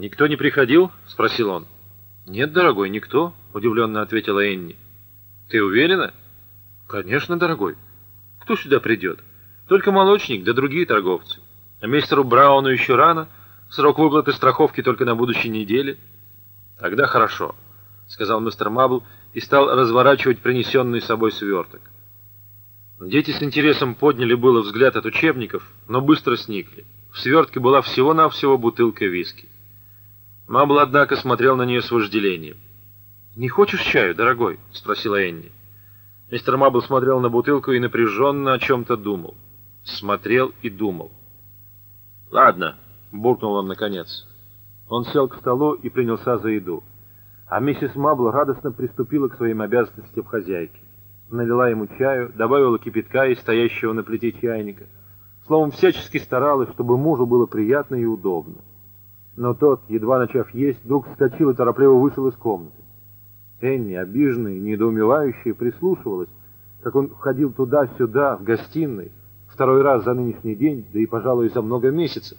«Никто не приходил?» — спросил он. «Нет, дорогой, никто», — удивленно ответила Энни. «Ты уверена?» «Конечно, дорогой. Кто сюда придет? Только молочник, да другие торговцы. А мистеру Брауну еще рано, срок выплаты страховки только на будущей неделе». «Тогда хорошо», — сказал мистер Мабл и стал разворачивать принесенный с собой сверток. Дети с интересом подняли было взгляд от учебников, но быстро сникли. В свертке была всего-навсего бутылка виски. Мабл, однако, смотрел на нее с вожделением. «Не хочешь чаю, дорогой?» — спросила Энни. Мистер Мабл смотрел на бутылку и напряженно о чем-то думал. Смотрел и думал. «Ладно», — буркнул он наконец. Он сел к столу и принялся за еду. А миссис Мабл радостно приступила к своим обязанностям хозяйки налила ему чаю, добавила кипятка из стоящего на плите чайника. Словом, всячески старалась, чтобы мужу было приятно и удобно. Но тот, едва начав есть, вдруг вскочил и торопливо вышел из комнаты. Энни, обиженная недоумевающая, прислушивалась, как он ходил туда-сюда, в гостиной, второй раз за нынешний день, да и, пожалуй, за много месяцев.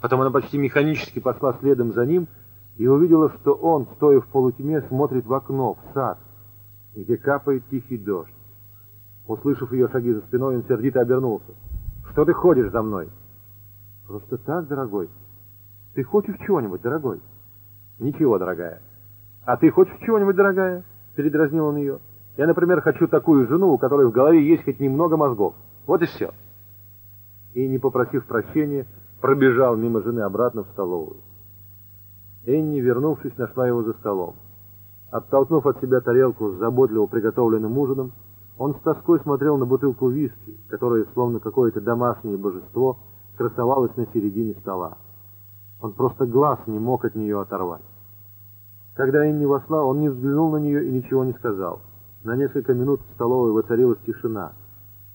Потом она почти механически пошла следом за ним и увидела, что он, стоя в полутьме, смотрит в окно, в сад где капает тихий дождь. Услышав ее шаги за спиной, он сердито обернулся. «Что ты ходишь за мной?» «Просто так, дорогой. Ты хочешь чего-нибудь, дорогой?» «Ничего, дорогая». «А ты хочешь чего-нибудь, дорогая?» Передразнил он ее. «Я, например, хочу такую жену, у которой в голове есть хоть немного мозгов. Вот и все». И, не попросив прощения, пробежал мимо жены обратно в столовую. Энни, вернувшись, нашла его за столом. Оттолкнув от себя тарелку с заботливо приготовленным ужином, он с тоской смотрел на бутылку виски, которая, словно какое-то домашнее божество, красовалась на середине стола. Он просто глаз не мог от нее оторвать. Когда Энни вошла, он не взглянул на нее и ничего не сказал. На несколько минут в столовой воцарилась тишина.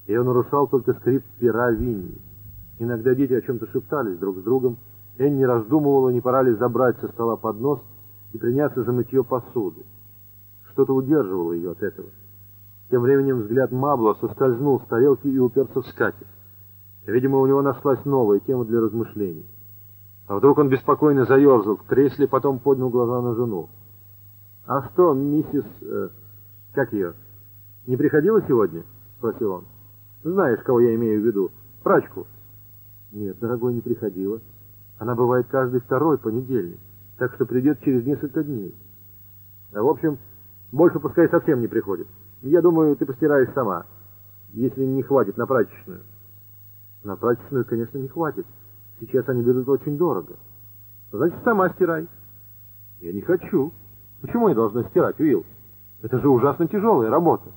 Ее нарушал только скрип пера Винни. Иногда дети о чем-то шептались друг с другом. Энни раздумывала, не пора ли забрать со стола поднос и приняться за мытье посуды. Что-то удерживало ее от этого. Тем временем взгляд Мабла соскользнул с тарелки и уперся в скатерть. Видимо, у него нашлась новая тема для размышлений. А вдруг он беспокойно заерзал в кресле, потом поднял глаза на жену. «А что, миссис... Э, как ее? Не приходила сегодня?» — спросил он. «Знаешь, кого я имею в виду? Прачку?» «Нет, дорогой, не приходила. Она бывает каждый второй понедельник так что придет через несколько дней. А в общем, больше пускай совсем не приходит. Я думаю, ты постираешь сама, если не хватит на прачечную. На прачечную, конечно, не хватит. Сейчас они берут очень дорого. Значит, сама стирай. Я не хочу. Почему я должна стирать, Уилл? Это же ужасно тяжелая работа.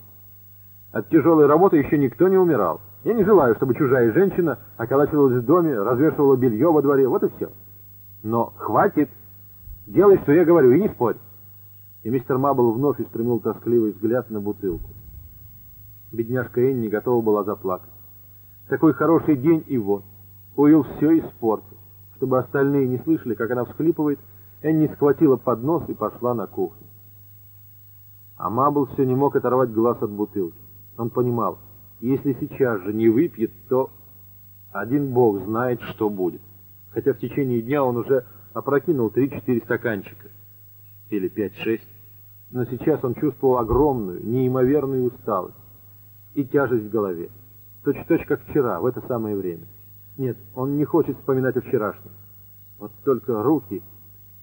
От тяжелой работы еще никто не умирал. Я не желаю, чтобы чужая женщина околачивалась в доме, развешивала белье во дворе, вот и все. Но хватит. Делай, что я говорю, и не спорь. И мистер Мабл вновь устремил тоскливый взгляд на бутылку. Бедняжка Энни готова была заплакать. Такой хороший день и вот. Уилл все испортил. Чтобы остальные не слышали, как она всхлипывает, Энни схватила поднос и пошла на кухню. А Мабл все не мог оторвать глаз от бутылки. Он понимал, если сейчас же не выпьет, то один бог знает, что будет. Хотя в течение дня он уже опрокинул три-четыре стаканчика. Или пять-шесть. Но сейчас он чувствовал огромную, неимоверную усталость и тяжесть в голове. Точь-точь, как вчера, в это самое время. Нет, он не хочет вспоминать о вчерашнем. Вот только руки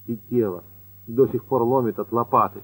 и тело до сих пор ломит от лопаты.